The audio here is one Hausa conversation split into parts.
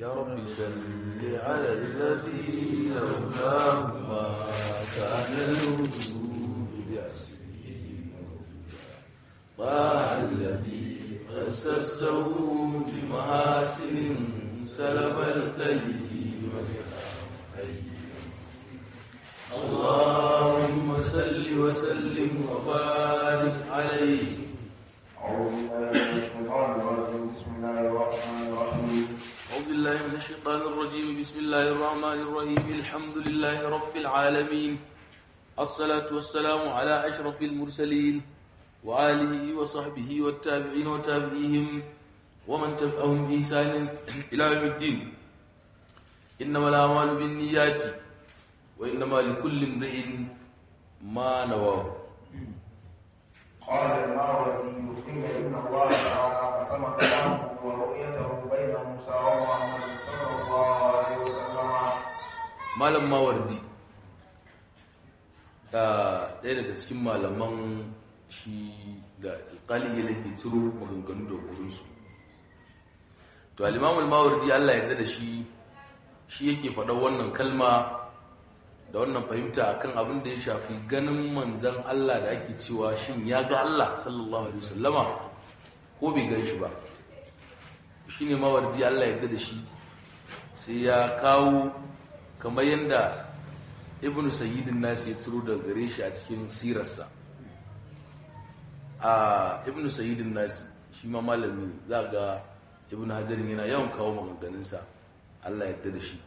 يا رب صل على الذي لولاه ما كان الوجود بأسره طه الذي أسسته بمحاسن سلب القيم اللهم صل وسلم وبارك رب العالمين. الصلاة والسلام على أشرف المرسلين وآله وصحبه والتابعين وتابعيهم ومن تبعهم بإحسان إلى يوم الدين. إنما الأعمال بالنيات وإنما لكل امرئ ما نواه. قال الماوردي قيل إن الله تعالى قسم كلامه ورؤيته بين موسى ومحمد صلى الله عليه وسلم. malam mawardi da ɗaya daga cikin malaman shi da alƙali ya ke ciro maganganu da gurinsu to alimamul mawardi allah yarda da shi shi yake faɗa wannan kalma da wannan fahimta akan abin da ya shafi ganin manzan allah da ake cewa shin ya ga allah sallallahu alaihi wasallama ko bai gan shi ba. Shi ne mawardi allah yarda da shi sai ya kawo kamar yadda ibn sayyidin nasi ya turo daga gare shi a cikin sirarsa. A ibn sayyidin nasi shi ma malami za ga ibn hajarin yana yawan kawo maganganunsa. Allah yadda da shi.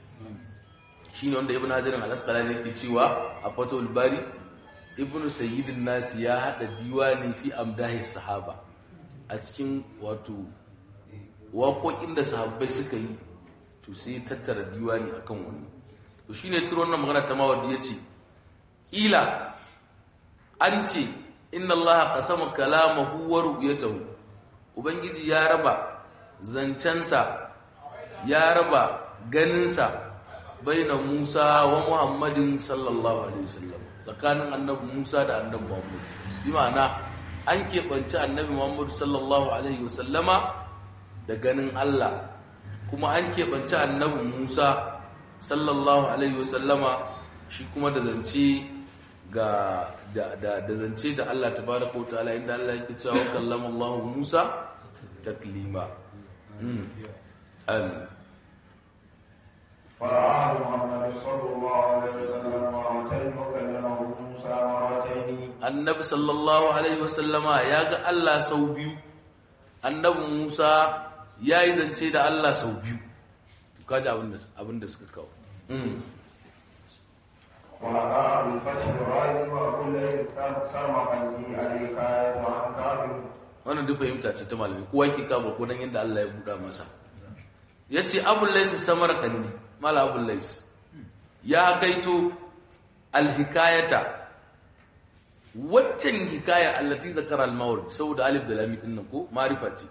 Shi ne wanda ibn hajarin alaskala ne ke cewa a fatul bari ibn sayyidin nasi ya haɗa diwani fi amdahi sahaba a cikin wato waƙoƙin da sahabbai suka yi. To sai tattara diwani akan wani to shine ciro wannan magana ta mawardi ya ce kila an ce inna allaha qasama kalamahu wa ru'yatahu. Ubangiji ya raba zancensa ya raba ganinsa baina Musa wa Muhammadin sallallahu alaihi wasallam tsakanin annabi Musa da annabi Muhammad. Bi ma'ana an keɓance annabi Muhammad sallallahu alaihi wasallama da ganin Allah kuma an keɓance annabi Musa sallallahu alaihi wasallama shi kuma da zance ga da da zance da Allah tabaraka wa ta'ala inda Allah yake cewa kallama Allah Musa taklima mm amin فرآه محمد صلى الله عليه وسلم مرتين وكلمه موسى مرتين annabi sallallahu alaihi wasallama ya ga Allah sau biyu annabi Musa ya yi zance da Allah sau biyu kaji abinda suka kawo وقال الفتح الرائد وأبو الليل سرمقني عليك وعن كامل wannan duk fahimta ce ta malami kowa yake kaba ko dan yadda Allah ya buɗa masa yace abul lais samarqandi mala abul lais ya kaito alhikayata waccan hikaya allati zakara al-mawrid saboda alif da lam din nan ko ma'rifa ce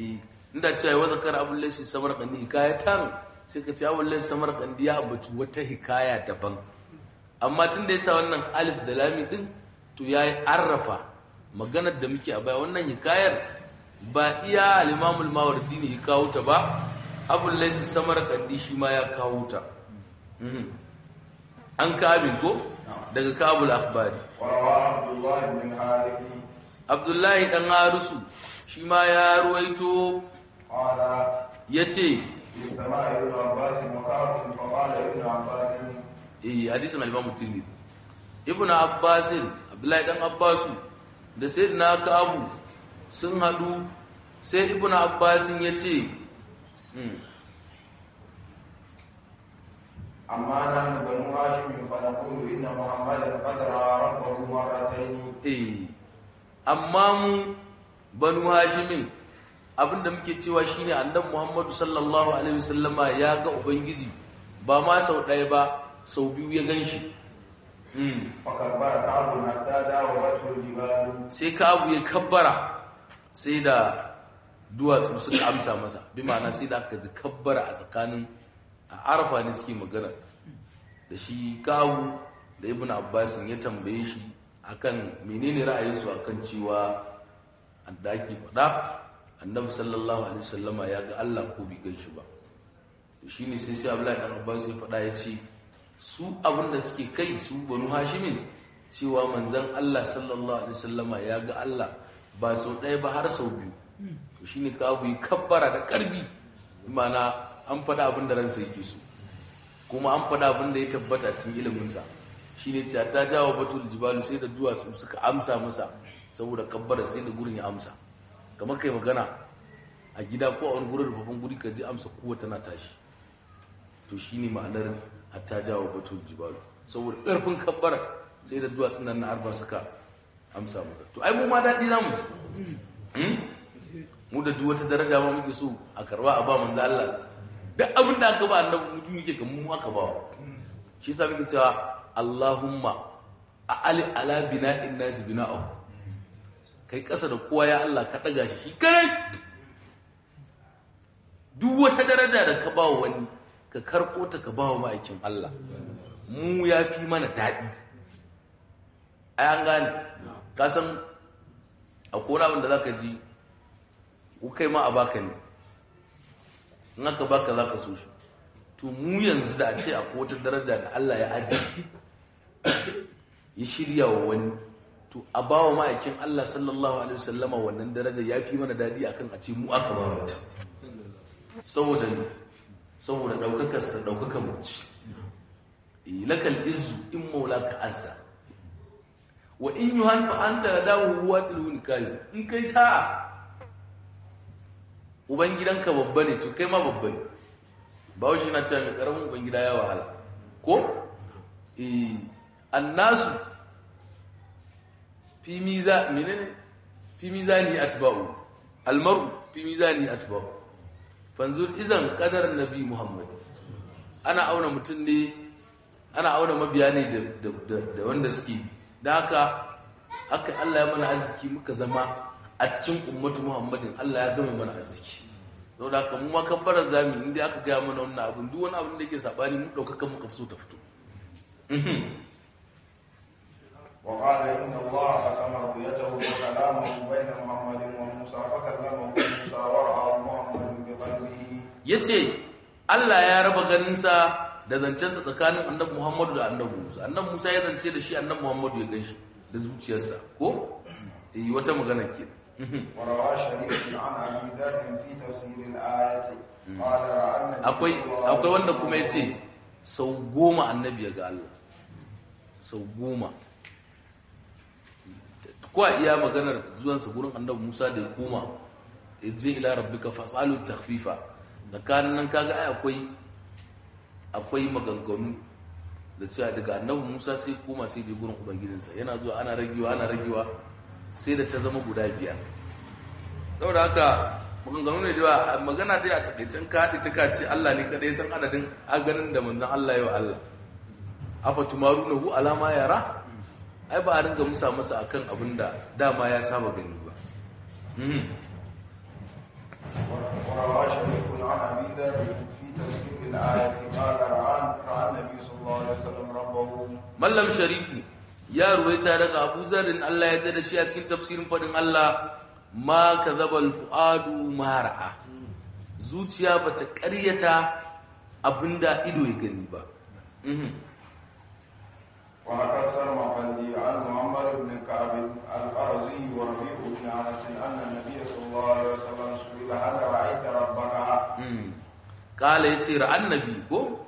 eh inda cewa wa samar abul hikaya ta hikayatan sai ka ce abul samar samarqandi ya ambaci wata hikaya daban. Amma tun da yasa wannan alif da lami din to yayi arrafa maganar da muke a baya. Wannan hikayar ba iya al-imamul mawardi ya kawo ta ba abul samar samarqandi shi ma ya kawo ta. Mhm. An kabin ko? Daga kabul akhbari. Abdullahi dan harusu shi ma ya ruwaito ya ce eh hadisin al-imam tirmidhi ibn abbas abdullahi dan abbasu da sayyidina ka'abu sun hadu sai ibn abbas ya ce amma nan banu hashim fa naqulu inna muhammadan qadara rabbahu marratayn eh amma mu banu hashimin abin da muke cewa shine annabi Muhammadu sallallahu alaihi wasallama ya ga ubangiji ba ma sau ɗaya ba sau biyu ya gan shi hmm. sai ka abu ya kabbara sai da duwatsu suka amsa masa. Bi ma'ana sai da aka kabbara a tsakanin a arafa ne suke magana. Da shi kawu da ibn abbasin ya tambaye shi akan menene ra'ayinsu akan cewa an daki faɗa. Annabi sallallahu alaihi wasallama ya ga Allah ko bai gan shi ba. Shine sai sai Abdullahi dan Abbas ya faɗa ya ce su abin da suke kai su banu hashimin cewa manzon Allah sallallahu alaihi wasallama ya ga Allah ba sau ɗaya ba har sau biyu. To shine ka abu yi kabbara da karɓi mana an faɗa abin da ransa yake so kuma an faɗa abin da ya tabbata cikin iliminsa. Shine cewa ta jawo batul jibalu sai da duwatsu suka amsa masa saboda kabbara sai da gurin ya amsa. Kamar kai magana a gida ko a wani gurin rufafin guri ka ji amsa kowa tana tashi. To shine ma'anar hatta jawo batul jibalu. Saboda ƙarfin kabbara sai da duwatsun nan na arba suka amsa masa. To ai mu ma daɗi za mu ji. Mu da duk wata daraja ma muke so a karɓa a ba manzo Allah. Duk abin da aka ba annabi mutum yake kan mu aka ba shi yasa muke cewa Allahumma a'ali ala bina'in nas bina'u kai kasa da kowa ya Allah ka daga shi kare duk wata daraja da ka ba wani ka karko ta ka ba wa ma'aikin Allah. Mu ya fi mana daɗi. Ai an gane? Ka san akwai wani abin da zaka ji kai ma a baka ne. In aka baka za ka so shi. To mu yanzu da a ce a wata daraja da Allah ya aji ya shirya wa wani to a ba wa ma'aikin Allah sallallahu alaihi wasallama wannan daraja ya fi mana daɗi akan a ce mu aka ba wata saboda ne saboda ɗaukakarsa ɗaukakar mace lakal izu in maulaka azza. Wa in yi hannu an da dawo ruwa tilwin kayo in kai sa'a ubangidanka babba ne to kai ma babba ne. Ba shi na cewa mai ƙaramin ubangida ya wahala. Ko? Annasu fi miza fi mizani atba'u. Almaru fi mizani atba'u. Fanzur izan qadar nabi muhammad. Ana auna mutum ne ana auna mabiya ne da wanda suke. Da haka haka Allah ya mana arziki muka zama a cikin ummatu muhammadin. Allah ya gama mana arziki. Sau da haka mu ma kabbarar zami inda aka gaya mana wannan abin duk wani abin da ke saɓani mu ɗaukakan muka fi so ta fito. وقال إن الله قسم رؤيته وكلامه بين محمد وموسى فكلمه موسى ورأى محمد بقلبه yace Allah ya raba ganinsa da zancensa tsakanin annabi Muhammadu da annabi Musa annabi Musa ya zance da shi annabi Muhammadu ya ganshi da zuciyarsa ko eh wata magana ke وروى شريك عن أبي ذر في تفسير الآية قال رأى النبي akwai صلى الله akwai wanda عليه kuma yace sau goma annabi ya ga Allah sau goma Ko a iya maganar zuwansa gurin annabi Musa da ya koma je ila rabbika fasalu takhfifa. Tsakanin nan kaga ai akwai akwai maganganu da cewa daga annabi Musa sai koma sai je gurin ubangijinsa. Yana zuwa ana ragewa ana ragewa sai da ta zama guda biyar. Saboda haka maganganu ne da magana dai a takaicen kaɗi ta ce Allah ne kadai san adadin aganin da manzon Allah ya wa Allah. Afa tumarunahu alama yara? ai ba a ringa musa masa akan abin da dama ya saba gani ba Mhm. وروى شريك عن أبي ذر في تفسير الآية قال رأى رأى النبي صلى الله عليه وسلم ربه mallam shariku ya ruwaita daga abu zarin Allah ya da shi a cikin tafsirin fadin Allah ma kazabal fuadu ma ra'a zuciya bata ƙaryata abinda ido ya gani ba Mhm. وحدث المقلي عن معمر بن كعب القرظي وربيع بن انس ان النبي صلى الله عليه وسلم سئل هل رايت ربك؟ Mhm. kala yace ra'an nabi ko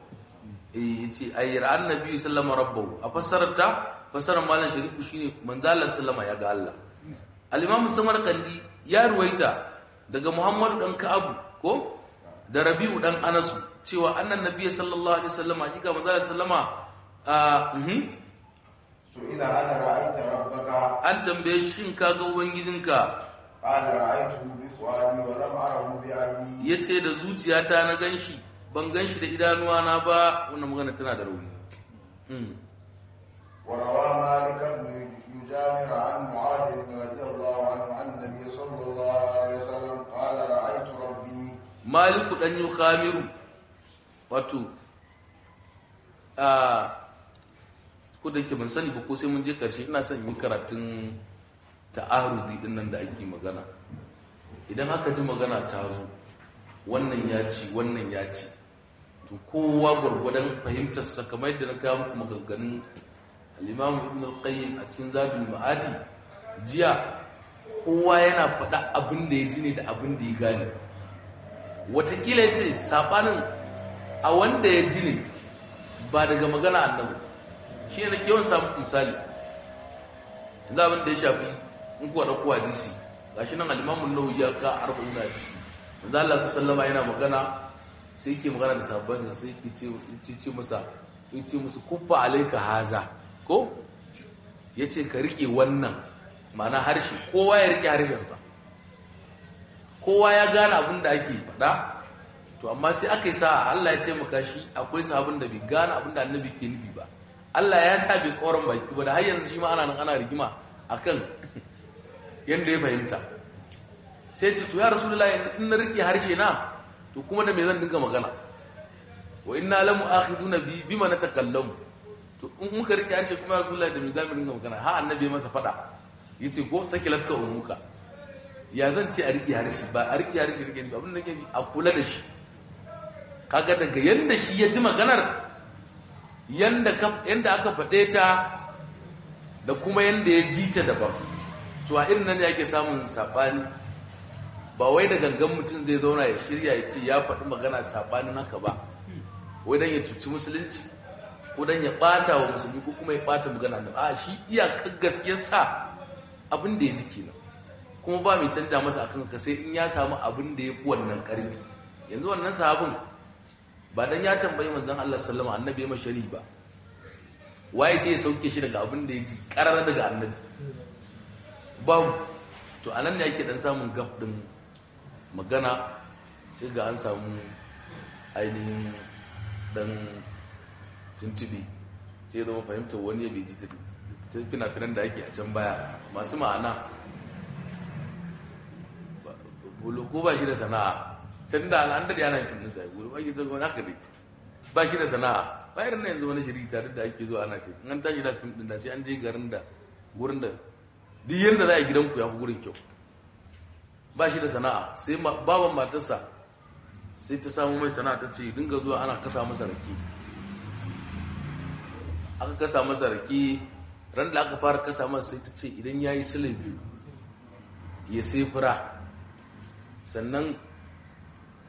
eh yace ay ra'an nabi sallama rabbahu a fassararta fassarar malam sharifu shine manzo Allah sallama ya ga Allah al-imam samarkandi ya ruwaita daga muhammadu dan ka'ab ko da rabi'u dan anas cewa annan nabi sallallahu alaihi wasallam hakika manzo Allah sallama a mhm ila ana ra'aita rabbaka an tambaye shin ka ga ubangijinka? ana ra'aitu bi su'ali wa lam arahu bi ayni ya ce da zuciyata na gan shi ban gan shi da idanuwa na ba. Wannan magana tana da rauni. Wa rawa malik ibn yujamir an mu'adh radiyallahu anhu an nabiy sallallahu alaihi wasallam qala ra'aitu rabbi malik dan yukhamiru wato a ko da yake ban sani ba ko sai mun je ƙarshe ina son yi karatun ta'arudi ɗin nan da ake magana. Idan aka ji magana ta zo wannan ya ci wannan ya ci. To kowa gwargwadon fahimtar sa kamar yadda na kawo muku maganganun al-Imam Ibn al-Qayyim a cikin Zadul Ma'adi jiya kowa yana faɗa abin da ya ji ne da abin da ya gane. Watakila ya ce saɓanin a wanda ya ji ne ba daga magana annabi shi ne yawan samun misali. Yanzu abin da ya shafi in kuwa ɗauko hadisi ga shi nan alimamun nau ya ka arba'in hadisi. Yanzu Allah su sallama yana magana sai ke magana da sabon sai ke ce masa ya ce musu kuffa alaika haza. Ko? Ya ce ka riƙe wannan. Ma'ana harshe. Kowa ya riƙe harshensa. Kowa ya gane abin da ake faɗa. To amma sai aka yi sa'a Allah ya taimaka shi akwai sabon da bai gane abin da annabi ke nufi ba. Allah ya sa bai baki ba da har yanzu shi ma ana nan ana rigima akan yanda ya fahimta. Sai ce to ya rasulullah yanzu in na riƙe harshe na to kuma da me zan dinga magana? Wa inna lam akhiduna bi bima natakallamu. To in muka riƙe harshe kuma rasulullah da me za dinga magana? Ha annabi masa fada ya ce ko sakilatka umuka. Ya zan ce a riƙe harshe ba a riƙe harshe riƙe abin da nake a kula da shi. Kaga daga yanda shi ya ji maganar yanda aka faɗe ta da kuma yanda ya ji ta daban. To a irin nan ne ake samun saɓani. Ba wai da gangan mutum zai zauna ya shirya ya ce ya faɗi magana saɓanin haka ba. Wai don ya cuci musulunci ko don ya ɓata wa musulmi ko kuma ya ɓata magana da a shi iyakar gaskiyar sa abin da ya ji kenan. Kuma ba mai canja masa akan ka sai in ya samu abin da ya fi wannan ƙarfi. Yanzu wannan sahabin ba dan ya tambayi manzon Allah sallama annabi ya mashari ba. Waye sai ya sauke shi daga abin da ya ji karar daga annabi? Babu. To a nan ne ake dan samun gaf din magana sai ga an samu ainihin dan tuntubi sai ya zama fahimtar wani ya bai ji ta fina-finan da ake a can baya. Masu ma'ana. Ko ba shi da sana'a. Can da an daɗe ana kin nisa gobe ba ke zagon haka dai. Ba shi da sana'a. Ba irin na yanzu wani shiri tare da ake zuwa ana ce in an tashi da fim din da sai an je garin da gurin da duk yanda za a gidan ku ya fi gurin kyau. Ba shi da sana'a. Sai baban matarsa sai ta samu mai sana'a ta ce dinga zuwa ana kasa masa rake. Aka kasa masa rake. Ran da aka fara kasa masa sai ta ce idan ya yi sile biyu ya sai fura. Sannan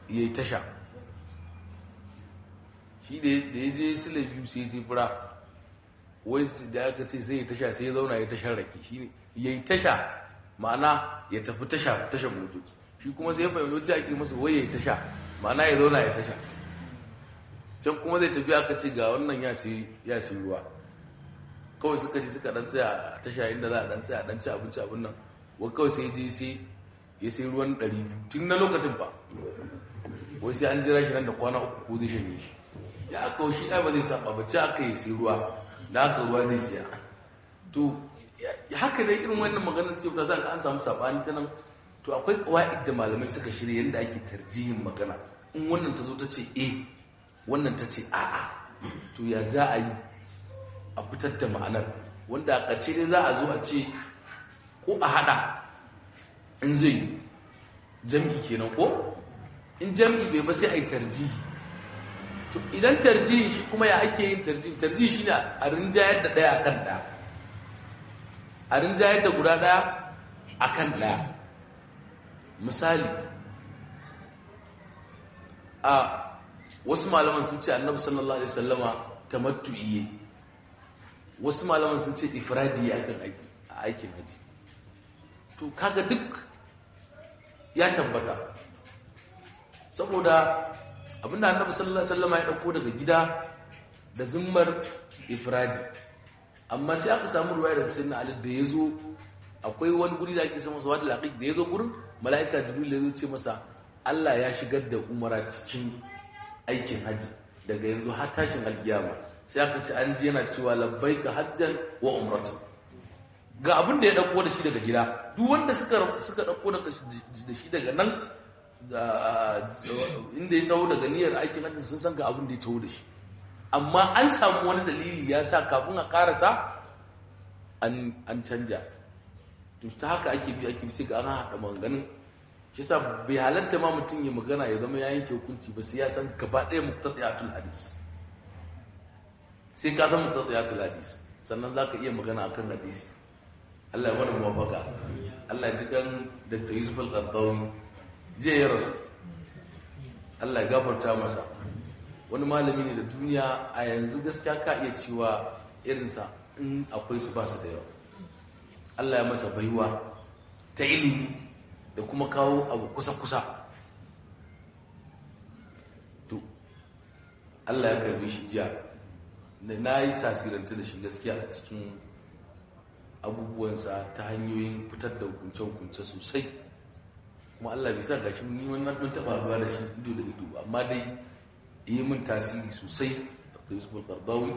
ya yi tasha. Shi da ya je sile biyu sai sai fura. Wai da aka ce sai ya tasha sai ya zauna ya tashar rake. Shi ne ya yi tasha ma'ana ya tafi tasha tasha motoci. Shi kuma sai ya fahimci ake masa wai ya tasha ma'ana ya zauna ya tasha. Can kuma zai tafi aka ce ga wannan ya sai ruwa. Kawai suka ji suka dan tsaya a tasha inda za a dan tsaya dan ci abinci abin nan. Wa kawai sai je sai ya sai ruwan 200 tun na lokacin ba wai sai an jira shi nan da kwana uku ko zai shanye shi. Ya aka shi ai ba zai saba ba ci aka yi sai ruwa da aka ruwa zai siya. To haka dai irin wannan maganar suke fita zan an samu saɓani ta nan. To akwai qawaid da malamai suka shirya yanda ake tarjihin magana. In wannan ta zo ta ce eh wannan ta ce a'a. To ya za a yi a fitar da ma'anar? Wanda a ƙarshe dai za a zo a ce ko a haɗa in zai jam'i kenan ko? In jam'i bai ba sai a yi tarjihi. To idan tarjihi shi kuma ya ake yin tarjihi tarjihi shi ne a rinjayar da ɗaya a kan ɗaya. A rinjayar da guda ɗaya a kan ɗaya. Misali a wasu malaman sun ce annabi sallallahu alaihi wasallama tamattu'i wasu malaman sun ce ifradi akan aiki a aikin haji. To kaga duk ya tabbata. Saboda abin da annabi sallallahu alaihi wasallama ya ɗauko daga gida da zimmar ifradi. Amma sai aka samu ruwaya daga sayyidina ali da ya zo akwai wani guri da ake sama sa wadda laqiq da ya zo gurin mala'ika jibril ya ce masa Allah ya shigar da umara cikin aikin haji daga yanzu har tashin alkiyama. Sai aka ce an je yana cewa labbaika hajjan wa umratu ga abin da ya ɗauko da shi daga gida. Duk wanda suka suka ɗauko da shi daga nan inda ya taho daga niyyar aikin hajji sun san ga abin da ya taho da shi. Amma an samu wani dalili ya sa kafin a karasa an canja. To ta haka ake bi ake bi ga an haɗa maganganun. Shi sa bai halatta ma mutum ya magana ya zama ya yanke hukunci ba sai ya san gaba ɗaya muqtadiyatul hadis. Sai ka san muqtadiyatul hadis. Sannan za ka iya magana akan hadisi. Allah ya wani mafaka Allah ya ji kan Dr. Yusuf Al-Qardawi. Je ya rasu. Allah ya gafarta masa. Wani malami ne da duniya a yanzu gaskiya ka iya cewa irinsa in akwai su ba su da yawa. Allah ya masa baiwa ta ilimi da kuma kawo abu kusa-kusa. To Allah ya karɓi shi jiya. Na yi tasiranta da shi gaskiya a cikin abubuwansa ta hanyoyin fitar da hukunce-hukunce sosai. Kuma Allah bai sa gashi ni wannan mun taba ruwa da shi ido da ido amma dai yi min tasiri sosai Dr. Yusuf Al-Qardawi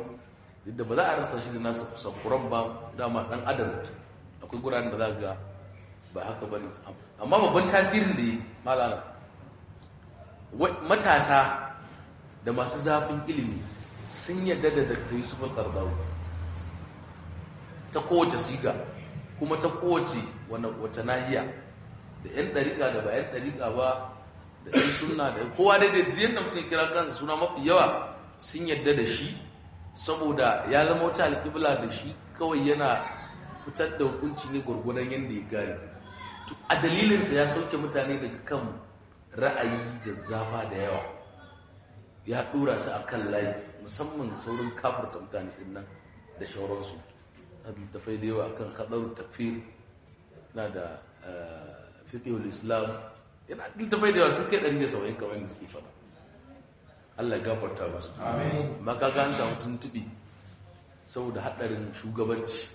yadda ba za a rasa shi da nasa kusan ba dama dan adam akwai guraren da za ga ba haka ba ne. Amma babban tasirin da yi malala matasa da masu zafin ilimi sun yadda da Dr. Yusuf Al-Qardawi ta kowace siga kuma ta kowace wata nahiya. Da 'yan ɗariƙa da ba 'yan ɗariƙa ba da 'yan suna da kowa da yadda mutum kira kansa suna mafi yawa sun yadda da shi saboda ya zama wata alƙibla da shi kawai yana fitar da hukunci ne gwargwadon yadda ya gari a dalilinsa ya sauke mutane daga kan ra'ayi jazzafa da yawa. Ya ɗora su a kan layi musamman saurin kafurta mutane ɗin nan da shauransu. Na littafai da yawa akan haɗar tafiyar na da fiqhul islam. Yana littafai da yawa sun kai 170 kamar da suke fada Allah gafarta musu. Amin. Amma kaga an samu tuntubi saboda hadarin shugabanci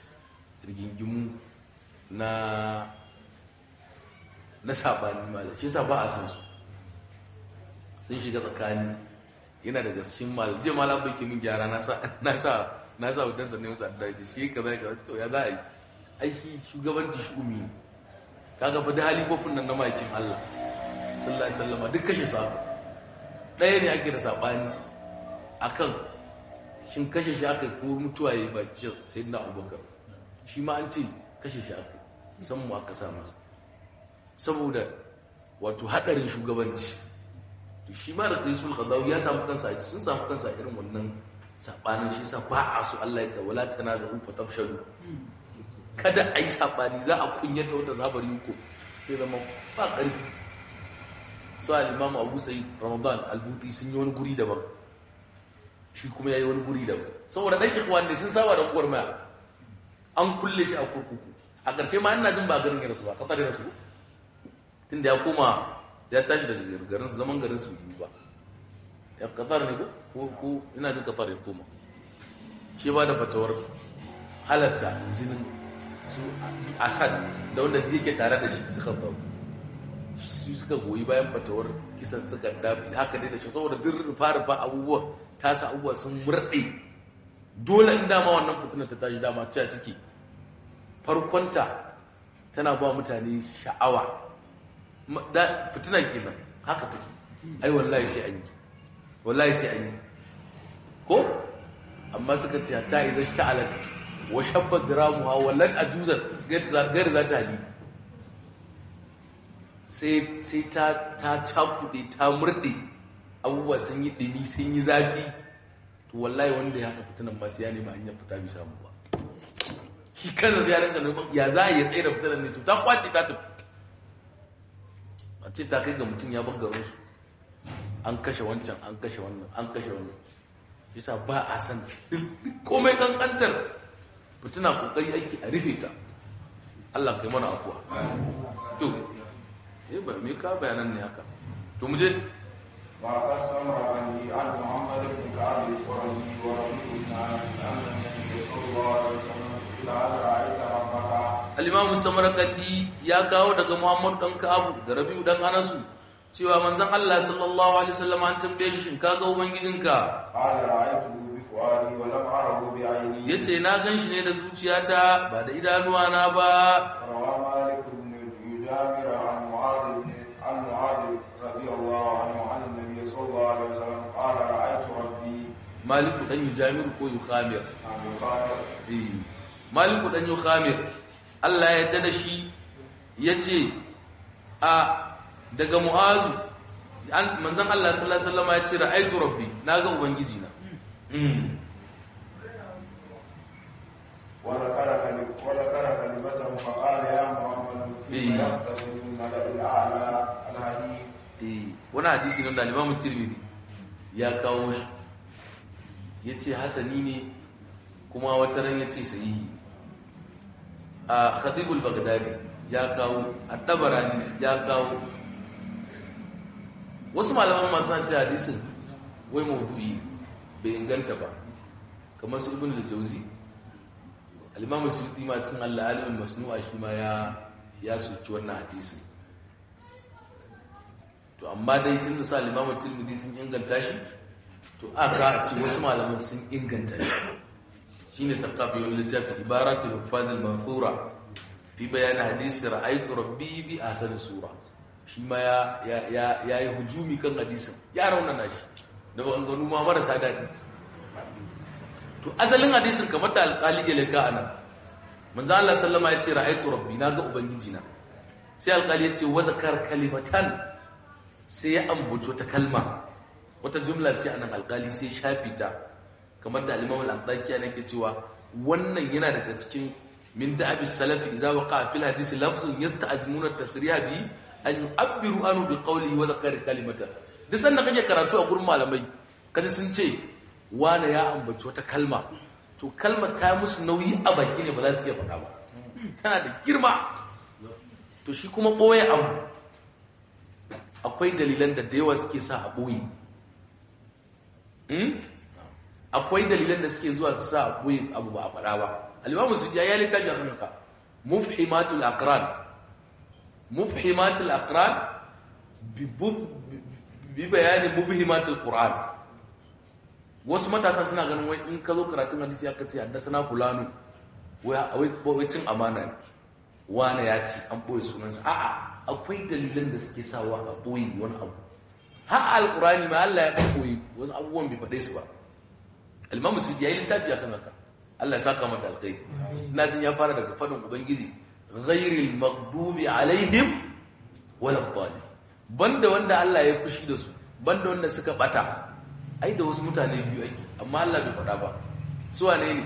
rigingimu na na saɓani malam shi yasa ba a san su. Sun shiga tsakani. Yana daga cikin malam. Je malam bai ke min gyara na sa na sa na sa wutan sanne musu addaji shi kaza kaza to ya za a yi? Aiki shugabanci shi umi kaga fa da halifofin nan na makin Allah sallallahu alaihi wasallam duk kashe su ɗaya ne ake da saɓani akan shin kashe shi aka ko mutuwa yayi ba sayyidina Abubakar shi ma an ce kashe shi aka san mu aka sa masa. Saboda wato hadarin shugabanci. To shi ma da Qaisul Qadawi ya samu kansa sun samu kansa irin wannan sabanin shi sa ba a so Allah ya tawala tanazu fa tafshalu kada a yi saɓani za a kunyata wata zabar yuko sai zama ba ƙarfi su alimamu abu sai ramadan albuti sun yi wani guri daban shi kuma ya yi wani guri daban. Saboda ɗan ikwan ne sun saba da kuwar an kulle shi a kurkuku. A ƙarshe ma ina jin ba garin ya rasu ba ƙasar ya rasu. Tun da ya koma ya tashi daga garin su zaman garin su yi ba. Ya ƙasar ne ko? Ko ina jin ƙasar ya koma. Shi ba da fatawar halatta jinin su asad da wanda yake tare da shi suka faru su suka goyi bayan fatawar kisan suka dafi haka dai da shi saboda duk rufa-rufa abubuwa tasa abubuwa sun murɗe. Dole in dama wannan fitinar ta tashi dama cewa suke. Farkonta tana ba mutane sha'awa. Fitinar kenan haka take. Ai wallahi sai an yi. Wallahi sai an yi. Ko? Amma suka ce ta iza shi ta'alat wa shabba diramuha wallan ajuzan gari za ta hali sai ta cakuɗe ta murɗe. Abubuwa sun yi ɗimi sun yi zafi. To wallahi wanda ya haɗa fitinan masu ya nema hanyar fita bisa mu ba. Shi kansa sai ya rinka neman ya za a yi tsaye da fitinan ne? To ta ƙwace ta tafi. A ce ta kai ga mutum ya bar garinsu an kashe wancan an kashe wannan an kashe wannan. Yasa ba a san komai kankantar fitina kokari aiki a rufe ta Allah kai mana afuwa to eh ba me ka bayanan ne haka to mu je وقد سمر بني عن محمد بن كعب القرظي وربيع بن عامر ان النبي صلى الله عليه وسلم قيل هل رايت ربك al-imam samarkandi ya kawo daga Muhammad dan Ka'ab da Rabi'u dan Anasu cewa manzon Allah sallallahu alaihi wasallam an tambaye shi shin kaga ubangijinka قال رايته ya ce na gan shi ne da zuciyata ba da idanuwana ba. Maliku dan yujamir ko yukhamir? Eh. Maliku dan yukhamir Allah ya yarda da shi ya ce a daga mu'azu manzon Allah sallallahu alaihi wasallam ya ce raaitu rabbi. Na ga ubangiji na وذكر كلمة وذكر كلمة فقال يا محمد كيف يختصم الملأ الأعلى الحديث wani hadisi nan da Imam Tirmidhi ya kawo shi yace hasani ne kuma wata ran yace sahihi a Khatibul Baghdadi ya kawo At-Tabarani ya kawo wasu malaman masu san ce hadisin wai mawdu'i bai inganta ba. Kamar su Ibn al-Jawzi. al-Imam Suyuti ma cikin al-Alim al-Masnu'a shi ma ya ya soki wannan hadisin to amma dai tun da sa limamin tirmidhi sun inganta shi to aka ci wasu malaman sun inganta shi. Shine sakafi wani littafi ibaratul fazil manthura fi bayan hadisi ra'aytu rabbi bi ahsani sura. Shi ma ya ya ya yi hujumi kan hadisin. Ya raunana shi. Da ganu ma marasa daɗi. To asalin hadisin kamar da alƙali ya leka a nan manzo Allah sallama ya ce ra'aytu rabbi na ga ubangiji na sai alƙali ya ce wa zakar kalimatan sai ya ambaci wata kalma. Wata jumla ce a nan alƙali sai shafi ta. Kamar da al-Imam ke cewa wannan yana daga cikin min da'abi salafi idza waqa fil hadisi lafzun yasta'zimuna at-tasriha bi an yu'abbiru anhu bi qawlihi wa zakar kalimatan. Duk sanda kake karatu a gurin malamai kaji sun ce wane ya ambaci wata kalma. To kalmar ta musu nauyi a baki ne ba za su iya faɗa ba. Tana da girma. To shi kuma ɓoye abu akwai dalilan da da yawa suke sa a ɓoye. Akwai dalilan da suke zuwa su sa a ɓoye abu ba a faɗa ba. Alimamu su ya yi a kanka mufhimatul aqran mufhimatul aqran bi bayanin mubhimatul qur'an. Wasu matasa suna ganin wai in ka zo karatun hadisi aka ce haddasa na fulano wai cin amana ne. Wane ya ci? An ɓoye sunansa. A'a akwai dalilan da suke sawa a ɓoye wani abu. Har alƙurani ma Allah ya ɓoye wasu abubuwan bai faɗe su ba. Almamu su ya yi littafi a kan haka. Allah ya saka mata alkai ina jin ya fara daga faɗin ubangiji ghairil maghdubi alaihim wala dhalin banda wanda Allah ya fushi da su banda wanda suka bata ai da wasu mutane biyu ake amma Allah bai faɗa ba. Su wane ne?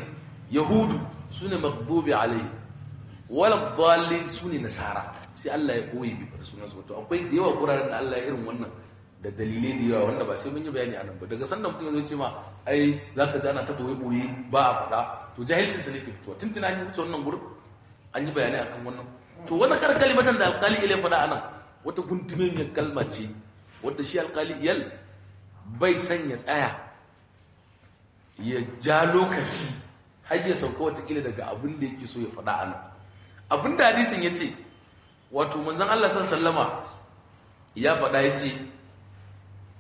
Yahudu su ne maghdubi alaihi wala dhalin su ne nasara. Sai Allah ya koyi bi far sunan su akwai da yawa guraren da Allah ya irin wannan da dalilai da yawa wanda ba sai mun yi bayani a nan ba. Daga sanda mutum zo ce ma ai zaka ji ana ta ɓoye ɓoye ba a faɗa. To jahilcin sa ne ke fitowa. Tuntuna an yi wannan gurin an yi bayani akan wannan. To wani kar kalimatan da alƙali ilai faɗa a nan wata guntumemiyar kalma ce wadda shi alƙali iyal bai son ya tsaya ya ja lokaci har ya sauka wataƙila daga abin da yake so ya faɗa a nan. Abin da hadisin ya ce wato manzan Allah san sallama ya faɗa ya ce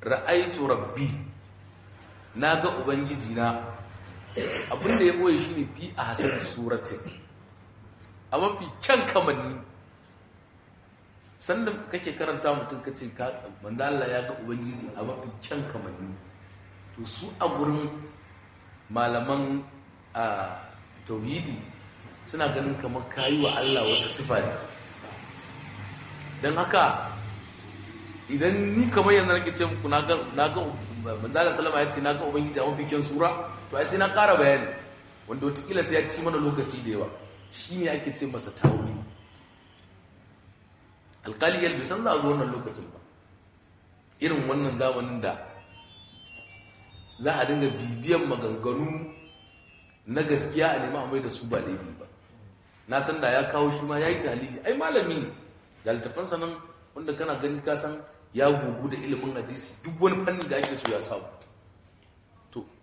ra'aitu rabbi na ga ubangiji na abin da ya ɓoye shi ne fi a hasar suratin a mafi kyan kamanni. Sanda kake karanta mutum ka manzo Allah ya ga ubangiji a mafi kyan kamanni. To su a gurin malaman a tauhidi suna ganin kamar kayi wa Allah wata sifa ne. Dan haka idan ni kamar yanzu nake ce muku na ga manzo Allah sallama ya ce na ga ubangiji a mafi kyan sura to ai sai na ƙara bayani. Wanda wata sai ya ci mana lokaci da yawa. Shine ake ce masa tawili alkali bai san za a zo wannan lokacin ba. Irin wannan zamanin da za a dinga bibiyan maganganu na gaskiya a nema mai da su ba laifi ba. Na san da ya kawo shi ma ya yi talili ai malami da littafansa nan wanda kana gani ka san ya gugu da ilimin hadisi duk wani fanni da ake so ya samu.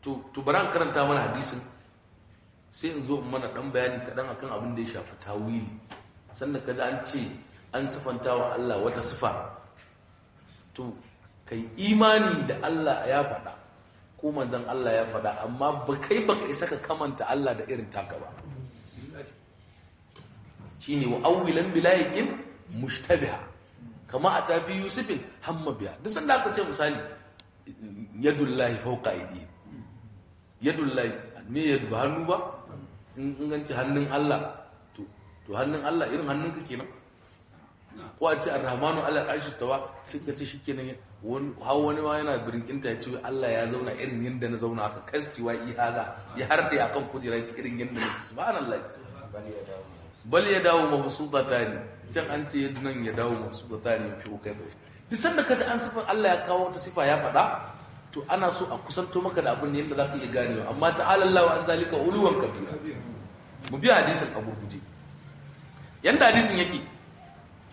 To bari an karanta mana hadisin sai in zo mana dan bayani kaɗan akan abin da ya shafi tawili. Sannan kaga an ce an sifanta wa Allah wata sifa. To kai imani da Allah ya faɗa ko manzon Allah ya faɗa amma ba kai baka isa ka kamanta Allah da irin taka ba. Shine wa awwilan bilayikin mushtabiha kama a tafi yusufin hamma biya duk sanda aka ce misali yadullahi fawqa aidi yadullahi me yadu ba hannu ba? In ganci hannun Allah to to hannun Allah irin hannunka kenan. Ko a ce ar-rahmanu ala arshi tawa sai ka ce shikenan wani har wani ma yana birinkinta ya ce Allah ya zauna irin yanda na zauna aka kastiwa ihaza ya harde akan kujera ya ce irin yanda na subhanallah. Bal ya dawo mabsutata ne. Can an ce yadda nan ya dawo mabsutata ne fi kai fa duk sanda ka ji an sifar Allah ya kawo wata sifa ya faɗa to ana so a kusanto maka da abin da yadda za ka iya ganewa. Amma ta'ala Allah wa an zalika uluwan kabira. Mu bi hadisin Abu Huje yanda hadisin yake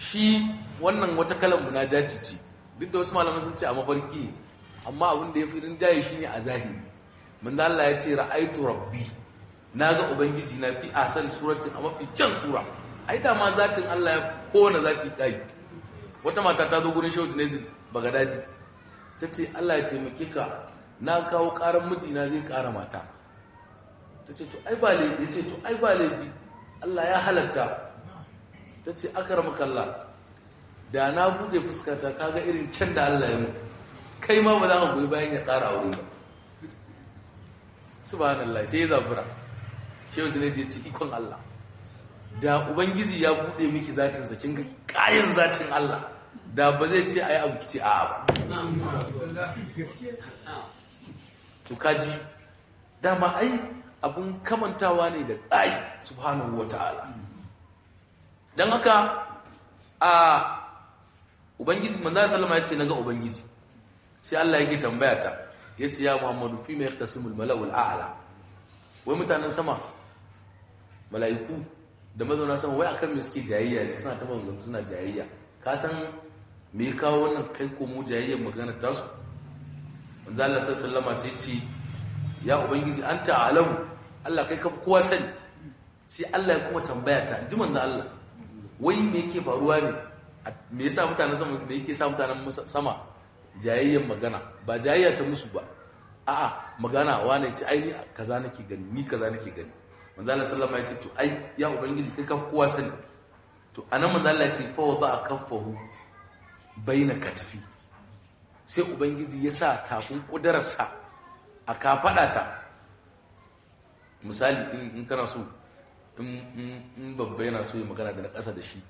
shi wannan wata kalan munajaci ce. Duk da wasu malaman sun ce a mafarki amma abin da ya fi rinjaye shi ne a zahiri. Manzo Allah ya ce ra'aitu rabbi. Na ga ubangiji na fi asan suratin a mafi kyan sura. Ai da ma zatin Allah ya kowane zati kai wata mata ta zo gurin shehu ne bagadaji. Ta ce Allah ya taimake ka na kawo karan mijina zai kara mata. Ta ce to ai ba laifi. Ya ce to ai ba laifi. Allah ya halatta ta ce akarama kalla. Da na buɗe fuskata kaga irin kyan da Allah ya mu kai ma ba za ka goyi bayan ya kara aure ba. Subhanallah sai ya zafura shehu ne ya ce ikon Allah. Da ubangiji ya buɗe miki zatin sa kin ga kayan zatin Allah. Da ba zai ce ayi abu kici a'a ba. To kaji dama ai abun kamantawa ne da tsayi subhanahu wataala dan haka a ubangiji manzo sallama ya ce na ga ubangiji. Sai Allah yake tambaya ta ya ce ya Muhammadu fi ma yahtasimul mala'ul a'la? Wai mutanen sama mala'iku da mazauna sama wai akan me suke jayayya ne? Suna ta magana suna jayayya. Ka san me ya kawo wannan kai ko mu magana ta su manzo Allah sallallahu alaihi sai ce ya ubangiji anta alamu? Allah kai ka kowa sani. Sai Allah ya kuma tambaya ta ji manzo Allah. Wai me yake faruwa ne? Me yasa mutanen sama me yake sa mutanen sama jayayyan magana? Ba jayayya ta musu ba. A'a magana wane ce ai ni kaza nake gani ni kaza nake gani. Manzo Allah wasallam ya ce to ai ya ubangiji kai ka kowa sani. To a nan manzo Allah ya ce fa wada kaffahu baina katfi. Sai ubangiji ya sa tafin kudararsa a kafada ta misali in kana so in babba yana so ya magana da na ƙasa da shi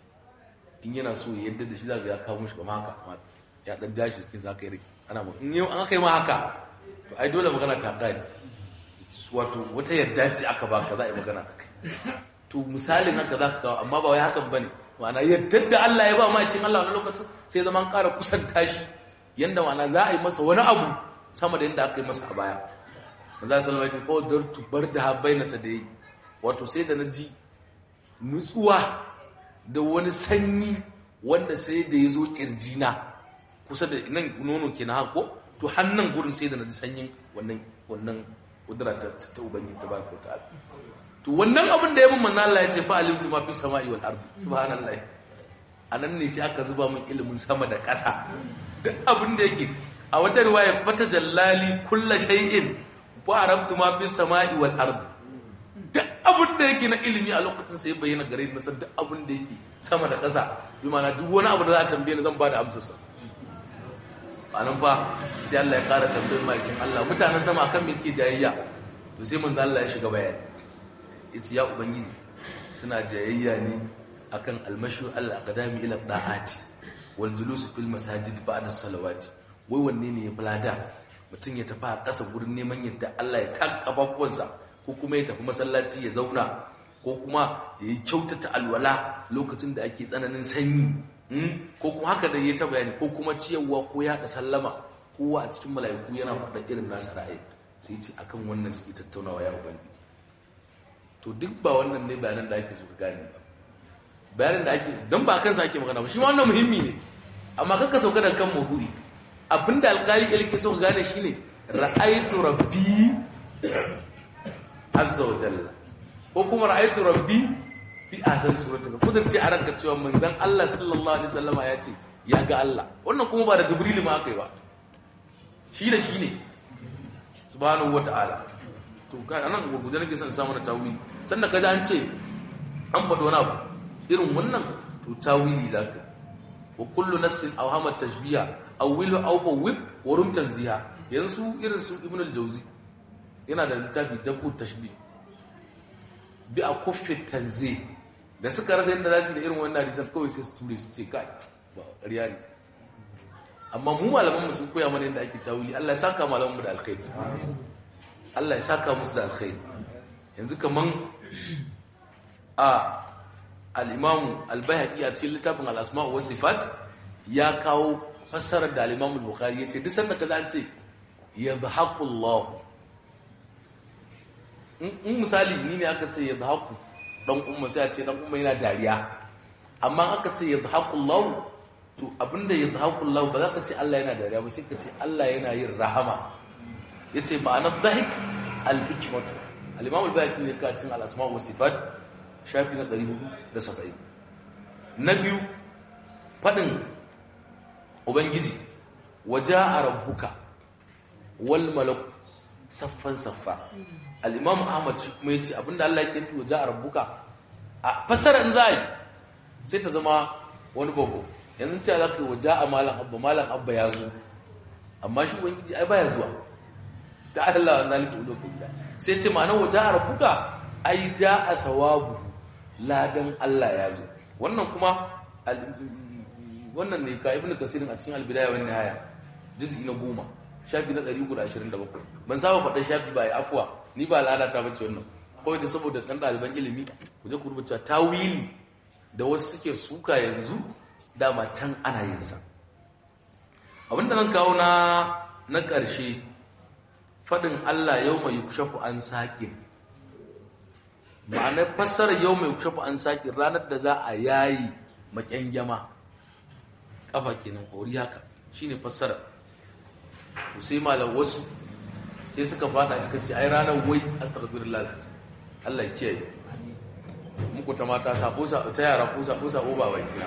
in yana so ya yadda da shi za ya kawo shi kama haka ya ɗan jashi cikin za ka yi ana mu in an kai ma haka to ai dole magana ta ƙari wato wata yadda ce aka ba ka za a yi magana a kai. To misalin haka za ka kawo amma ba wai hakan ba ne. Ma'ana yadda da Allah ya ba ma cikin Allah wani lokacin sai zama an ƙara kusanta shi. Yanda ma'ana za a yi masa wani abu sama da yadda aka yi masa a baya. Maza salama ya ce ko dartu bar da habbai nasa da yi. Wato sai da na ji nutsuwa da wani sanyi wanda sai da ya zo kirjina kusa da nan nono ke na hako to hannun gurin sai da na ji sanyin wannan wannan kudura ta ta ubangiji ta baraka ta to wannan abin da ya mun manna Allah ya ce fa alimtu ma fi sama'i wal ardi. Subhanallah. Anan ne sai aka zuba min ilimin sama da ƙasa. Duk abin da yake. A wata riwaya fata jallali kullu shay'in wa arabtu ma fi sama'i wal ardi. Abin da yake na ilimi a lokacin sai bayyana gare ni san duk abin da yake sama da ƙasa. Bi ma'ana duk wani abu da za a tambaye ni zan ba da amsar sa a nan fa sai Allah ya ƙara tambayar makin Allah mutanen sama akan me suke jayayya? To sai manzo Allah ya shiga bayani. Yace ya ubangiji suna jayayya ne akan almashu al-aqdami ila da'ati wal julus fil masajid ba'da salawati. Wai wanne ne ya fulada mutum ya tafi a ƙasa gurin neman yadda Allah ya taka kafafuwansa ko kuma ya tafi masallaci ya zauna ko kuma ya kyautata alwala lokacin da ake tsananin sanyi ko kuma haka da ya ta bayani ko kuma ciyarwa ko ya da sallama kowa a cikin mala'iku yana faɗa irin nasa ra'ayi. Sai ce akan wannan suke tattaunawa ya ubangiji. To duk ba wannan ne bayanan da ake so ka gane ba. Bayanan da ake don ba kansa ake magana ba shi ma wannan muhimmi ne. Amma kakka sauka da kan maudu'i. Abinda alkali ilke so ka gane shine ra'aytu rabbi azza wa jalla. Ko kuma ra'aytu rabbi fi ahsan suratin kudurci a ranka cewa manzon Allah sallallahu alaihi wasallama ya ce ya ga Allah. Wannan kuma ba da jibril ma kai ba. Shi da shi ne. Subhanahu wata'ala to ga a nan gurguje nake son samu na tawili. Sannan kaji an ce an faɗi wani abu. Irin wannan to tawili zaka wa kullu nassin aw hamat tashbiha aw wilu wa rum tanziha yanzu irin su ibn al-jawzi yana da littafi dabu tashbih. Bi akuffi tanzih da suka rasa yadda za su da irin wannan hadisan kawai sai su ture su ce kai ba ƙarya ne. Amma mu malaman mu sun koya mana yadda ake tawili. Allah ya saka malaman mu da alkhairi. Allah ya saka musu da alkhairi. Yanzu kaman a al-Imam al-Baihaqi a cikin littafin al-Asma' wa Sifat ya kawo fassarar da al-Imam al-Bukhari ya ce duk sanda kaza an ce yadhaku Allah in misali ni ne aka ce yadhaku dan umma sai a ce dan umma yana dariya. Amma aka ce yadhaku Allah to abin da yadhaku Allah ba za ka ce Allah yana dariya ba sai ka ce Allah yana yin rahama. Yace ma'ana dhahik al-hikmatu. Al-imam al-bayhaqi ne ka cikin al-asma wa sifat shafi na 470 na biyu faɗin ubangiji waja'a rabbuka wal malak saffan saffa. Al-imam ahmad shi kuma ya ce abin da Allah yake nufi waja'a rabbuka a fasara in zai sai ta zama wani babu. Yanzu ce za ka waja'a malam abba malam abba ya zo. Amma shi ubangiji ai baya zuwa. Da Allah na liku lokacin da sai ce ma'anar waje a rabuka ai ja a sawabu ladan Allah ya zo. Wannan kuma wannan ne ka ibnu kasirin a cikin albidaya wani nihaya juz'i na goma shafi na 327 ban saba faɗa shafi ba ya afuwa. Ni ba al'ada ta bace wannan. Kawai da saboda ɗan ɗaliban ilimi ku je ku rubuta tawili da wasu suke suka yanzu dama can ana yin sa. Abinda nan kawo na na ƙarshe faɗin Allah yau mai kushafu an saƙin. Ma'anar fassarar yau mai kushafu an saƙin ranar da za a yayi maƙyangyama. Ƙafa kenan kori haka shi ne fassarar sai malam wasu sai suka fada suka ce ai ranar wai astagfirullah lalata Allah kiyaye. Muku ta mata sabo ta yara ko sabo sabo ba wai. Kina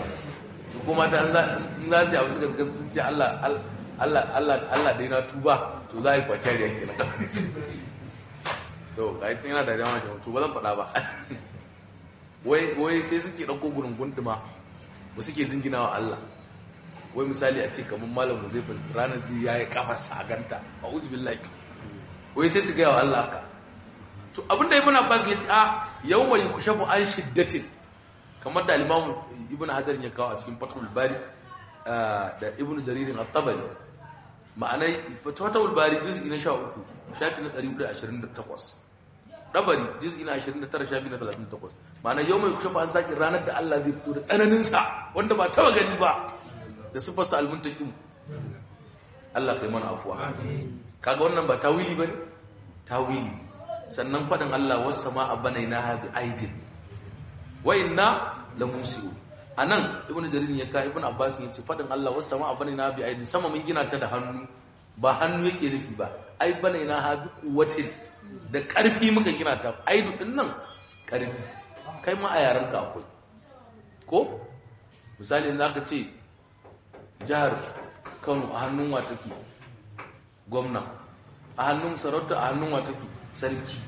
su kuma ta in za su yi abu suka ga sun ce Allah Allah Allah Allah dai na tuba to za a yi kwakiyar yanki na to ka yi yana da dama jama'a to ba zan faɗa ba. Wai sai suke ɗauko gurin gunduma ba suke jingina wa Allah. Wai misali a ce kamar malam mu zai ranar zai ya yi kafa saganta a uzu billahi. Wai sai su gaya wa Allah haka. To abin da ibn abbas ya ce a yau mai kushafu an shiddatin kamar da alimamu ibn hajar ya kawo a cikin fatul bari da ibn jaririn at-tabari. Ma'anai fatawul bari juz'i na 13 shafi na 128 dabari juz'i na 29 shafi na 38 ma'ana yau mai kushafa an saki ranar da Allah zai fito da tsananin sa wanda ba taba gani ba da sifar sa almuntaqim Allah kai mana afuwa. Kaga wannan ba tawili ba ne tawili. Sannan faɗin Allah was sama'a banainaha bi aidin. Wa inna lamusiu a nan ibnu jarir ya kai ibnu abbas ya ce faɗin Allah was sama'a banainaha bi aidin. Sama mun gina ta da hannu. Ba hannu yake nufi ba. Ai banainaha bi quwwatin. Da ƙarfi muka gina ta. Aidu ɗin nan ƙarfi kai ma a yaran ka akwai. Ko? Misali in zaka ce jihar Kano a hannun wa take? Gwamna a hannun sarauta a hannun wa take? Sarki.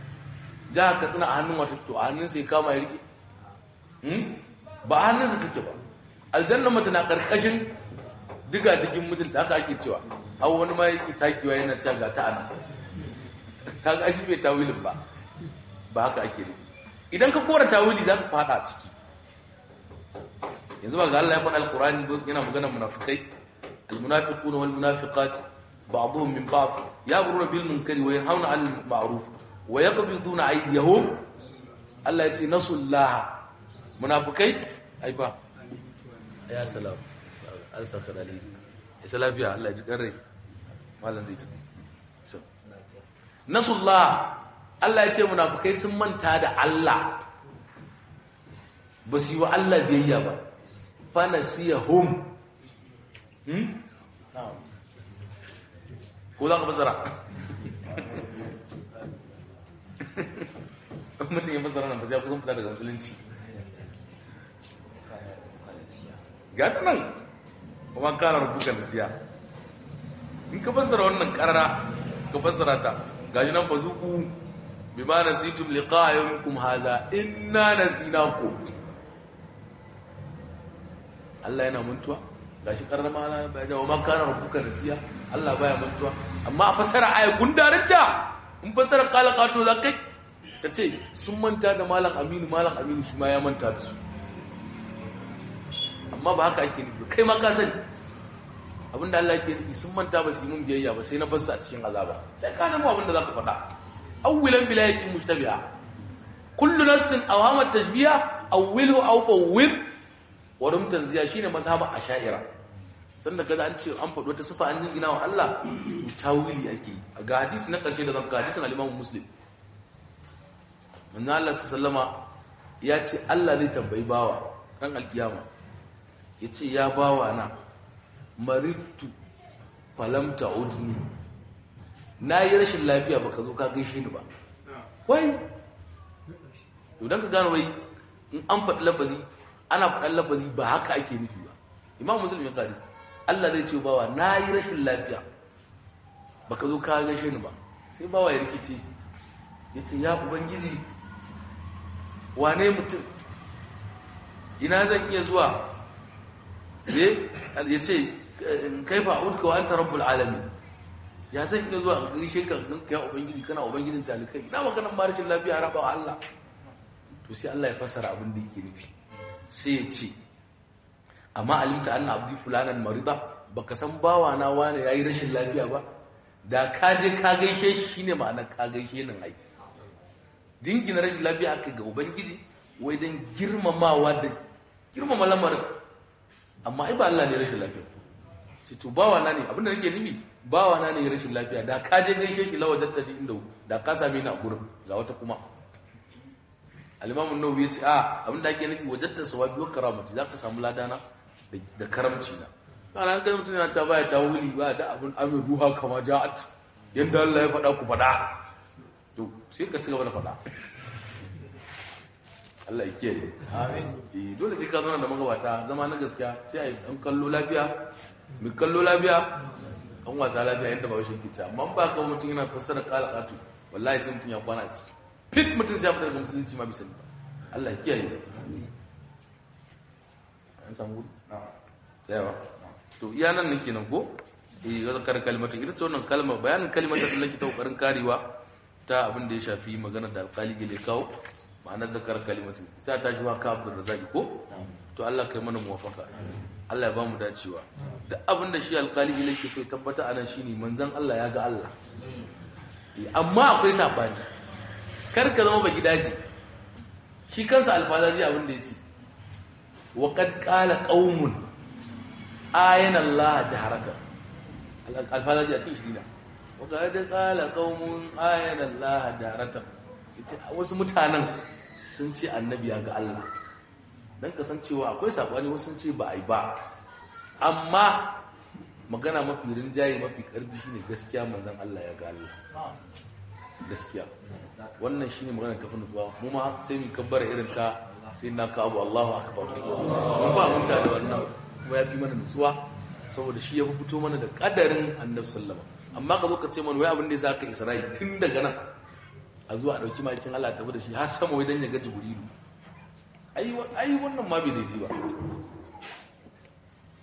Jihar Katsina a hannun wa take? To a hannun sai kama ya riƙe. Ba hannunsa take ba. Aljanna mace na ƙarƙashin diga digin mutunta haka ake cewa. Har wani ma yake takiwa yana cewa ga ta ana kaga shi bai tawilin ba. Ba haka ake ne idan ka kora tawili za ka fada ciki. Yanzu ba ga Allah ya faɗa alqur'ani yana magana munafikai. Almunafiquna wal munafiqat ba'dhum min ba'd ya'muruna bil munkari wa yanhauna 'anil ma'ruf wa yaqbiduna aydiyahum Allah ya ce nasullaha munafukai ai ba ya salam an saka dalili isa lafiya Allah ji karrai mallan zai tafi so nasullah Allah ya ce munafukai sun manta da Allah ba su yi wa Allah biyayya ba fa nasiyahum hmm ko za ka fasara mutum ya fasara nan ba sai kusan fita daga musulunci gata nan kuma kara rubuka da siya in ka fassara wannan karara ka fassara ta gaji nan fa zuku bi ma nasitum liqa'a yawmikum hadha. Inna nasinakum. Allah yana mantuwa gashi karara ma Allah ya jawo ma kana da siya. Allah baya mantuwa. Amma a fassara aya gundarinta in fassara kala kato za kai ka ce sun manta da malam aminu malam aminu shi ma ya manta da su. Amma ba haka ake nufi kai ma ka sani. Abinda Allah ke nufi sun manta ba su yi mun biyayya ba sai na ba su a cikin azaba. Sai ka nemo abin da za ka faɗa. Awwilan bila yaƙin mushtabiha kullu nassin awhama tashbiha awwilhu aw fawwid wa rum tanziya shine mazhaba asha'ira. Sanda kaza an ce an faɗo ta sifa an jingina wa Allah to tawili ake ga hadisi na ƙarshe da zan ka hadisin al-Imam Muslim. Manzo Allah sallama ya ce Allah zai tambayi bawa ran alkiyama ya ce ya bawa na maritu falam ta'udni na yi rashin lafiya baka zo ka gaishe ni ba. Wai? To dan ka gano wai in an faɗi lafazi ana faɗan lafazi ba haka ake nufi ba. Imam muslim ya kare Allah zai ce bawa na yi rashin lafiya. Baka zo ka gaishe ni ba. Sai bawa ya rikice. Yace ya ubangiji wane mutum? Ina zan iya zuwa? Ya ce kaifa a'udka wa anta rabbul alamin. Ya zan iya zuwa a gaishe ka kai ubangiji kana ubangijin talikai? Ina maganar ma rashin lafiya raba wa Allah. To sai Allah ya fassara abin da yake nufi. Sai ya ce amma alimta anna abdi fulanan marida baka san bawa na wani yayi rashin lafiya ba? Da ka je ka gaishe shi shine ma'anar ka gaishe nan ai. Jingina rashin lafiya aka ga ubangiji wai don girmamawa da girmama lamarin. Amma ai ba Allah ne rashin lafiya ce to bawa na ne abin da nake nufi bawa na ne rashin lafiya. Da ka je gaishe shi lawa datta di inda da ka same ni a gurin ga wata kuma. Al-imam an-nawawi ya ce a abin da ake nufi wajatta sawabi wa karamati zaka samu ladana da karamci na. Kana kai mutum yana ta baya ta wuli ba da abin amin ruha kama ja'at. Yanda Allah ya faɗa ku faɗa. To sai ka ci gaba da faɗa. Allah ya kiyaye. Amin. Eh dole sai ka zauna da magabata. Zama na gaskiya sai ai an kallo lafiya. Mu kallo lafiya an wasa lafiya yadda ba shi kici amma ba ka mutum yana fassara kala katu wallahi sai mutum ya kwana ci fit mutum sai ya fita daga musulunci ma bisa Allah ya kiyaye. An samu yawa. To iya nan nake nan ko? Eh kar kalmata ita wannan kalma bayanin kalmar da Allah ke ta ƙoƙarin karewa ta abin da ya shafi magana da alƙali gele kawo ma'anar zakar kalimatu sai ta shi wa ka abdur razaki ko? To Allah kai mana muwafaka. Allah ya ba mu dacewa. Duk abin da shi alƙali gele ke so tabbata a nan shine manzon Allah ya ga Allah. Amma akwai saɓani kar ka zama ba gidaji shi kansa alfazaji abin da ya ce wa qad qala qaumun ayan Allah jaharata alfalaji a cikin shirina waƙa da kala kaumun ayan Allah jaharata wasu mutanen sun ce annabi ya ga Allah don kasancewa akwai saɓani wasu sun ce ba a yi ba amma magana mafi rinjaye mafi ƙarfi shine gaskiya manzan Allah ya ga Allah gaskiya wannan shine magana ta fi nufuwa mu ma sai mu kabbara irin ta sai na ka abu Allahu akbar mun ba mun da wannan kuma ya fi mana nutsuwa saboda shi ya fito mana da kadarin annabi alaihi amma ka zo ka ce mana wai abin da ya sa ka Isra'i tun daga nan a zuwa a ɗauki makin Allah tafi da shi har sama wai dan ya ga Jibrilu. Ai ai wannan ma bai daidai ba.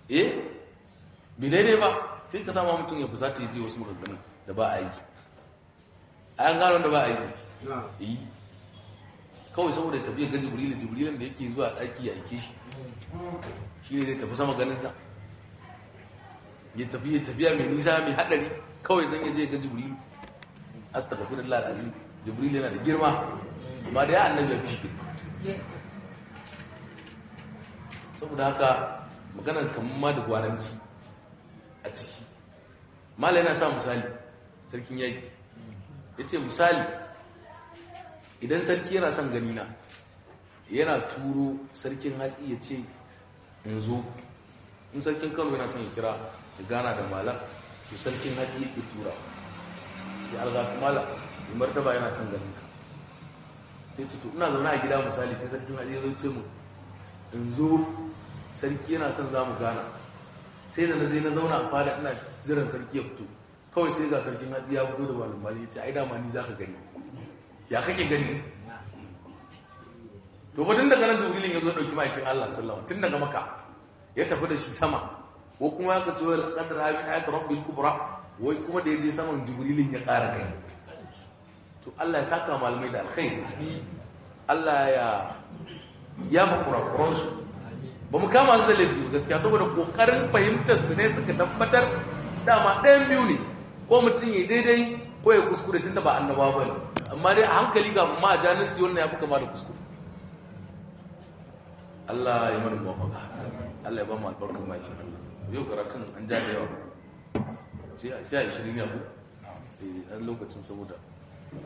Eh? Bai daidai ba. Sai ka sama mutum ya fusata ya je wasu maganganun da ba a yi. An gano da ba a yi. Ne eh. Kawai saboda tafiya ga Jibrilu Jibrilun da yake zuwa daki ya aike shi. Shi ne zai tafi sama ganin sa ya tafi ya tafiya mai nisa mai hadari kawai don ya je ga jibrilu. Astaghfirullah alazim. Jibrilu yana da girma. Ba da ya annabi ya fi saboda haka maganar ma da gwaranci a ciki. Mala yana sa misali sarkin yayi ya ce misali idan sarki yana son ganina yana turo sarkin hatsi ya ce in zo in sarkin kano yana son ya kira ya gana da malam to sarkin hatsi yake tura. Sai algatu mala mai martaba yana son ganin ka. Sai ce to ina zaune a gida misali sai sarkin hatsi zo ce mu in zo sarki yana son za mu gana. Sai da na zai na zauna a fada ina jiran sarki ya fito. Kawai sai ga sarkin hatsi ya fito da malam ya ce ai dama ni za ka gani. Ya kake gani? To ba tun daga nan jibrilin ya zo ɗauki ma'aikin allah sallama tun daga maka ya tafi da shi sama. Ko kuma ya kace wai qadar habin ayat rabbil kubra wai kuma da ya je saman jibrilin ya ƙara kai to Allah ya saka malamai da alkhairi. Allah ya ya fa kurakuran su ba mu kama su da laifi gaskiya saboda ƙoƙarin fahimtar su ne suka tabbatar dama ɗayan biyu ne. Ko mutum ya daidai ko ya kuskure tunda ba annaba ba ne. Amma dai a hankali ga ma a janin su wannan ya fi kama da kuskure. Allah ya mana muwafaka. Allah ya ba mu albarkar Allah yau karatun an ja da yawa. Sai a ishirin ya ku a lokacin saboda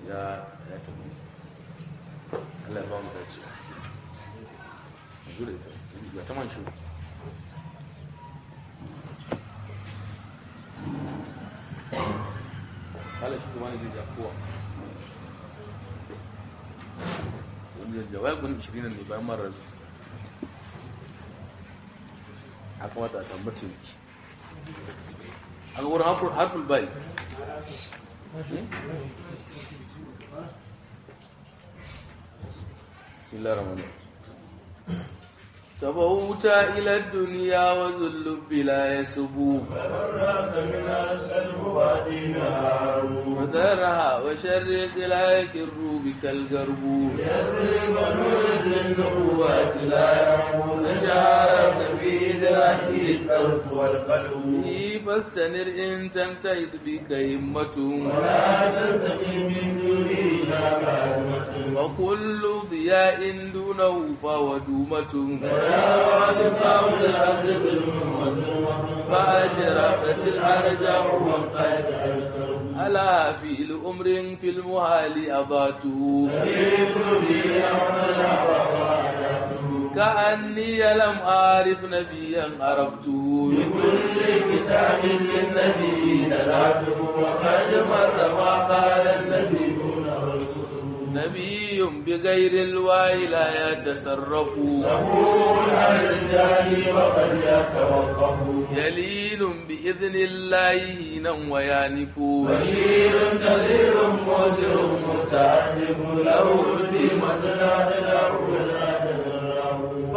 ya ya tafi. Allah ya ba mu dace. Zure ta. Ga ta man shi. Allah shi kuma ne zai jakowa wanda jawai kun 20 ne bayan marar a kamata a tambace a wurin harful bismillahirrahmanirrahim سبوت إلى الدنيا وذل بلا يسبو وذرها وشرق لا يكر بك القرب النبوة لا يحول جارك في جراحه الطرف والقلم فاستنر إن تنتهض بك همة. ولا تلتقي من دونه لا كازمة وكل ضياء دونه فهو دومة فلا وعدك ولا تظلم وزلمة فأشرقت الأرجاء وانقشعت ألا في الأمر في المهال أباته كأني لم أعرف نبيا عرفته كل كتاب للنبي تلاته وقد مر ما قال النبيون والرسل نبي بغير الوعي لا يتصرف سهول على الرجال وقد يتوقف يليل بإذن الله هينا ويانف بشير نذير موسر متعلم له الديمة لا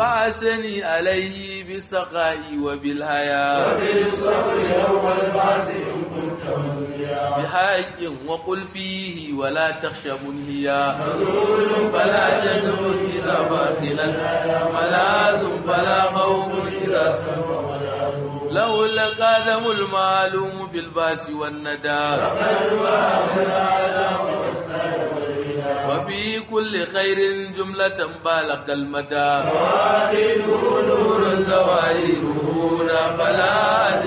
فأسني عليه بالسخاء وبالحياة بالصبر يوم إن كنت بحق وقل فيه ولا تخش منهيا. رسول فلا جدل إذا باطلا. ملاذ فلا خوف إذا سمع له القدم المعلوم بالباس والندى. وفي كل خير جملة بالغ المدى نور زواهره لا فلا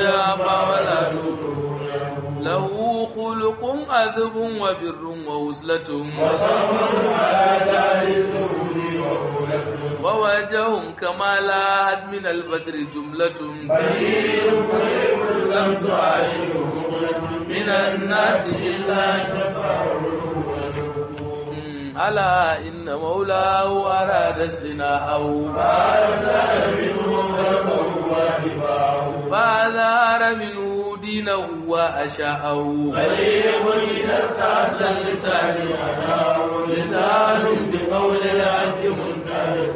يا ولا له خلق أذب وبر ووزلة. ووجه كما لاحت من البدر جملة. لم تعايره من الناس إلا مم، ألا إن مولاه أراد استناءه فأظهر منه دينه وأشاءه. استعسى لساني لسان بقول العبد منتهك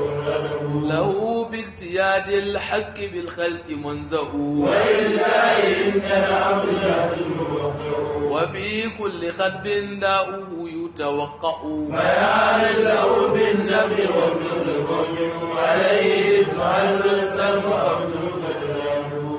له باجتياد الحق بالخلق منزه. ولله إن الأمر يهدم وفي كل خطب داؤه يتوقع بيان له بالنبي وبالرغم عليه تعل السمع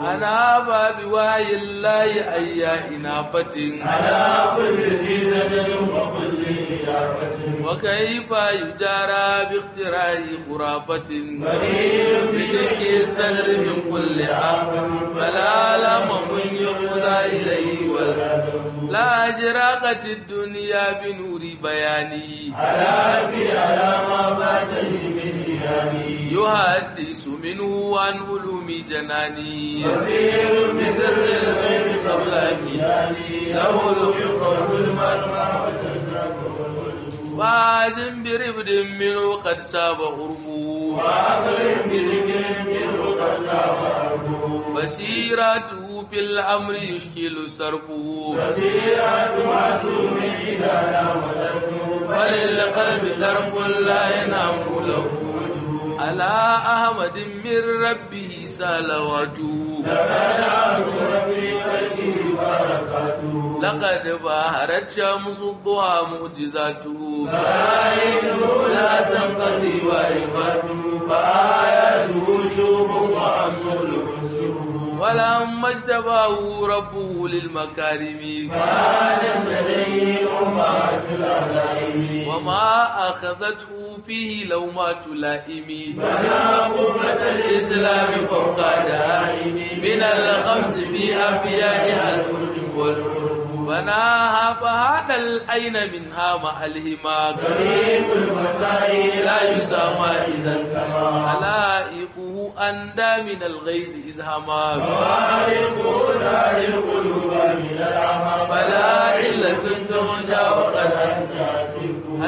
أنا باب وعي الله أي إنابة على كل ذي زجر وكل إجابة وكيف يجارى باختراع خرافة بريء بشك الصدر من كل عام فلا لم من يقضى إليه ولا لا أجراقت الدنيا بنور بياني على في على ما فاتني من إيماني يحدث منه عن علوم جناني. بصير بسر الغيب قبل كياني له الحكم المرمى وازن برفد منه قد ساب غربه. وأمر بذكر منه قد لا بصيرته في الأمر يشكل سربه. بصيرة معصوم إذا نام وللقلب ترك لا ينام له. على أحمد من ربه سالواته تبناه ربي خلقه بركاته لقد ظهرت شمس الضحى معجزاته لا تنقضي وعظته فآياته شوب وأمر ولما اجتباه ربه للمكارم. وما أخذته فيه لومات لائم فلا قوة الإسلام فوق دائم. من الخمس في أنبيائها الكتب والقرب بناها فهذا الأين منها مع الهماك قريب المسائل لا يسامى إذا كما علائقه أندى من الغيث إذ هما فارقه دار القلوب من العمى فلا علة تخشى وقد أنت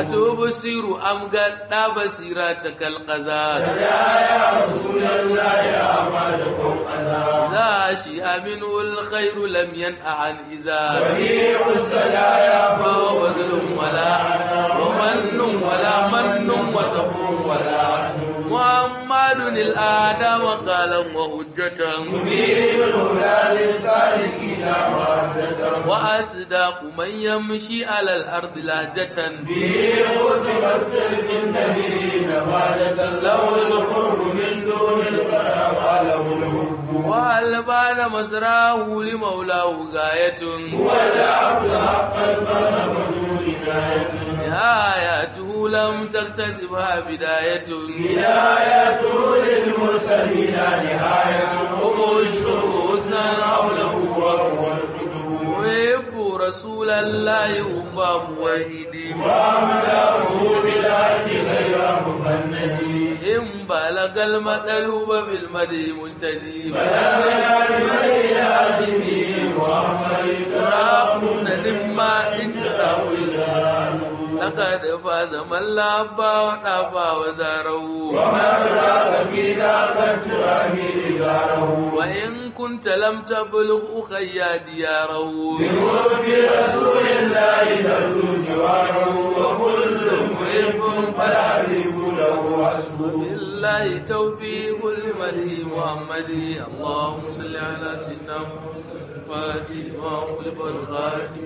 أتبصر أم قد بصيرتك القزاز يا رسول الله يا أمالكم أنا لا شيء منه الخير لم ينأ عن إزار. بديع السجايا فهو فضل ولا ومن ولا من وصف ولا محمد الآدم قال وحجة مبين الهدى للسالكين مودة وأصدق من يمشي على الأرض لهجة به تمثل بالنبيين مادة له القرب من دون القرى له الحب وألبان مسراه لمولاه غاية والعبد حقا فله عناية نهايته لم تكتسبها بداية. هدايته للمرسلين نهاية. هم الشر حسنا حوله وهو القدوم. ويحب رسول الله أمة موحدين وأملاه بالعهد غير مفند إن بلغ المطلوب بالمدي مجتدي بلغنا بمن هاشمي محمد رافون مما إن تأويل لقد فاز من لابا وطابا وزاره وما راك في ذاك التراب إزاره وإن كنت لم تبلغ أخيا دياره بحب رسول الله ترجو جواره وكل محب فالحبيب له حسبه بالله توفيق لمن محمد اللهم صل على سيدنا محمد فاتح ما الخاتم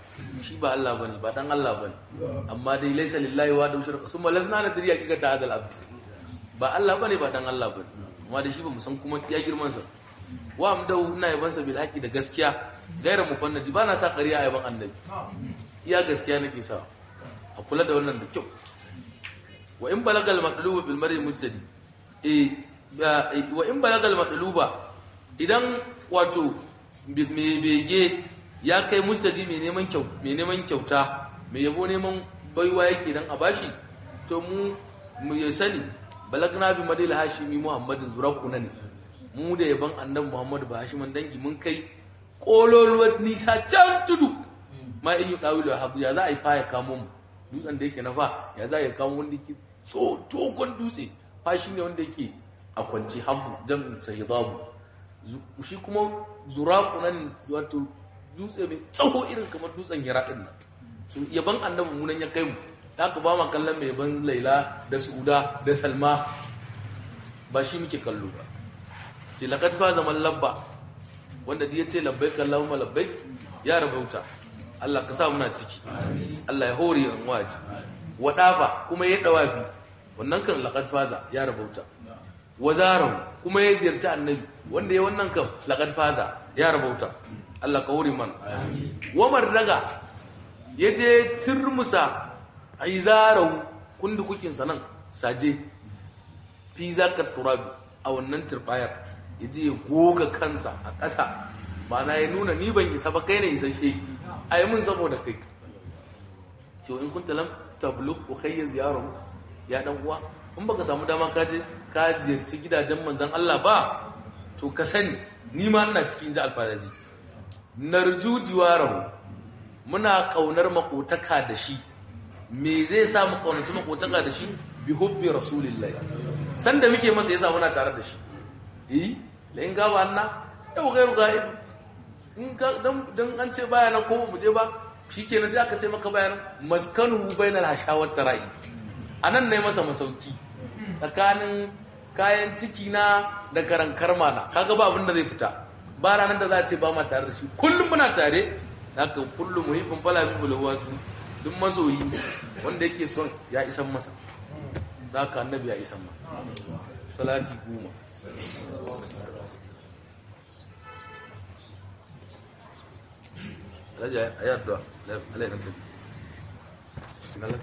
shi ba Allah ba ne ba dan Allah ba ne. Amma dai laysa lillahi wa dawshir summa lasna nadri hakikata hadal abd. Ba Allah ba ne ba dan Allah ba ne. Amma da shi ba mu san kuma ya girman sa wa amdau ina yaban sa bil haqi da gaskiya. Gairar mufannadi ba na sa ƙarya a yaban annabi. Iya gaskiya nake sa. A kula da wannan da kyau. Wa in balagal matluba bil mar'i mujtadi. Eh wa in balagal matluba idan wato mai bege ya kai mujtadi mai neman kyau mai neman kyauta mai yabo neman baiwa yake dan a bashi? To mu mu ya sani balagna bi madil hashimi muhammadin zurakuna ne. Mu da yaban annabi muhammadu ba hashiman dangi mun kai kololuwar nisa can tudu. Ma in yi dawilu habu ya za a yi fa ya kamo mu? Dutsen da yake na fa ya za a yi kamo wanda yake so dogon dutse? Fa shi ne wanda yake a kwanci hafu jan sahidabu shi kuma zuraku nan wato dutse mai tsawo irin kamar dutsen hira ɗin nan. So yaban annabi munan ya kai mu. Haka ba ma kallon mai yaban laila da suda da salma. Ba shi muke kallo ba. Ce laqad fa zaman labba. Wanda da ya ce labbaik allahumma labbaik ya rabauta. Allah ka sa muna ciki. Allah ya hore an waji wadafa kuma ya dawafi. Wannan kan laqad faza ya rabauta. Wazaran kuma ya ziyarci annabi. Wanda ya wannan kan laqad faza ya rabauta. Allah ka hore man wa mardaga ya je turmusa aizarau kundukukin sanan saje fi zakat turabi a wannan turbayar ya je ya goga kansa a ƙasa. Ma'ana ya nuna ni ban isa ba kai ne isasshe. A yi mun saboda kai. Cewa in kun talam tabluk ukhayya ziyaru ya dan uwa in baka samu dama ka je ka ziyarci gidajen manzon Allah ba to ka sani ni ma ina cikin ji alfarazi narju jiwarahu. Muna ƙaunar makotaka da shi. Me zai sa mu kaunaci makotaka da shi? Bi hubbi rasulillahi. Sanda muke masa yasa muna tare da shi. Eh la in gaba anna yau gairu ga'ib. In ka dan dan an ce baya nan ko mu je ba shikenan sai aka ce maka bayan maskanu bainal hashawat tarai. Anan ne masa masauki. Tsakanin kayan ciki na da karan karma na kaga ba abin da zai fita. Ba ranar da za a ce ba ma tare da shi. Kullum muna tare. Haka kullum muhibbin fala bi bulawa su duk masoyi wanda yake son ya isan masa. Da haka annabi ya isan ma salati goma. Raja ayat doa, alai nanti. Bismillah.